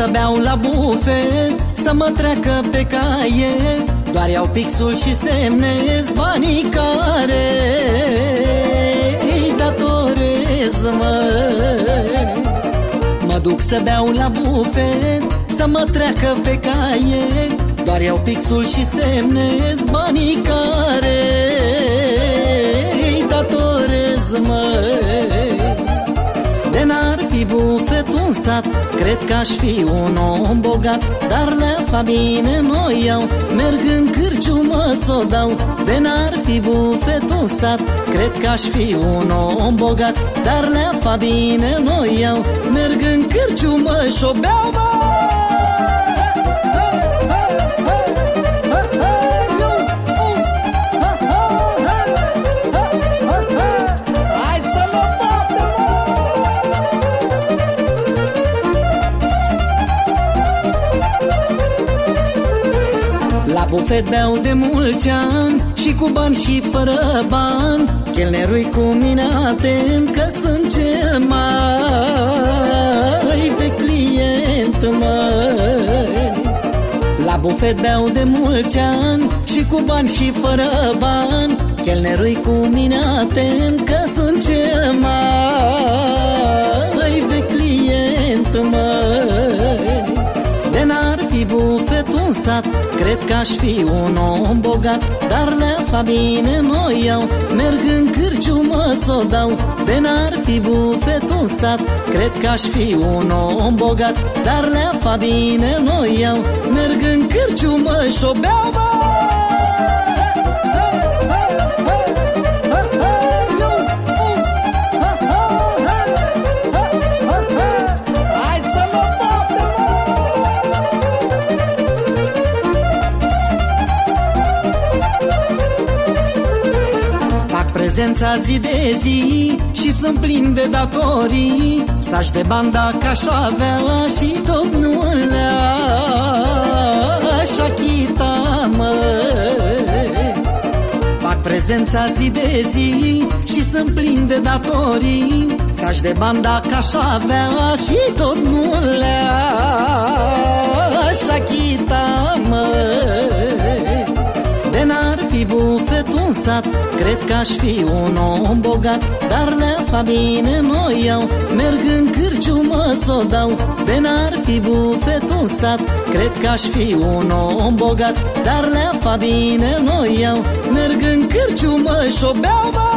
duc să beau la bufet Să mă treacă pe caie. Doar iau pixul și semnez banii care Îi datorez, mă. Mă duc să beau la bufet Să mă treacă pe caie. Doar iau pixul și semnez banii care bufetul în sat Cred că aș fi un om bogat Dar le fa bine noi iau. Merg în cârciumă s-o dau De n-ar fi bufetul în sat. Cred că aș fi un om bogat Dar le fa bine noi iau. Merg în cârciumă și-o beau, mă bufet beau de mulți ani Și cu bani și fără bani. Chelnerui cu mine atent Că sunt cel mai vechi client, măi. La bufet beau de mulți ani Și cu bani și fără bani. Chelnerui cu mine atent Că sunt cel mai vechi client, măi sat Cred că aș fi un om bogat Dar le fa bine noi iau. Merg în cârciumă s-o dau De n-ar fi bufetul în sat. Cred că aș fi un om bogat Dar le fa bine noi iau. Merg în cârciumă și-o beau, mă! Prezența zi de zi și sunt plin de datorii. Să-și de bani dacă aș avea și tot nu le aș achita, măi Fac prezența zi de zi și sunt plin de datorii. Să-și de bani dacă aș avea și tot nu bufetul în sat. Cred că aș fi un om bogat Dar le fa bine noi iau. Merg în cârciumă s-o dau De n-ar fi bufetul în sat. Cred că aș fi un om bogat Dar le fa bine noi iau. Merg în cârciumă și-o beau, mă!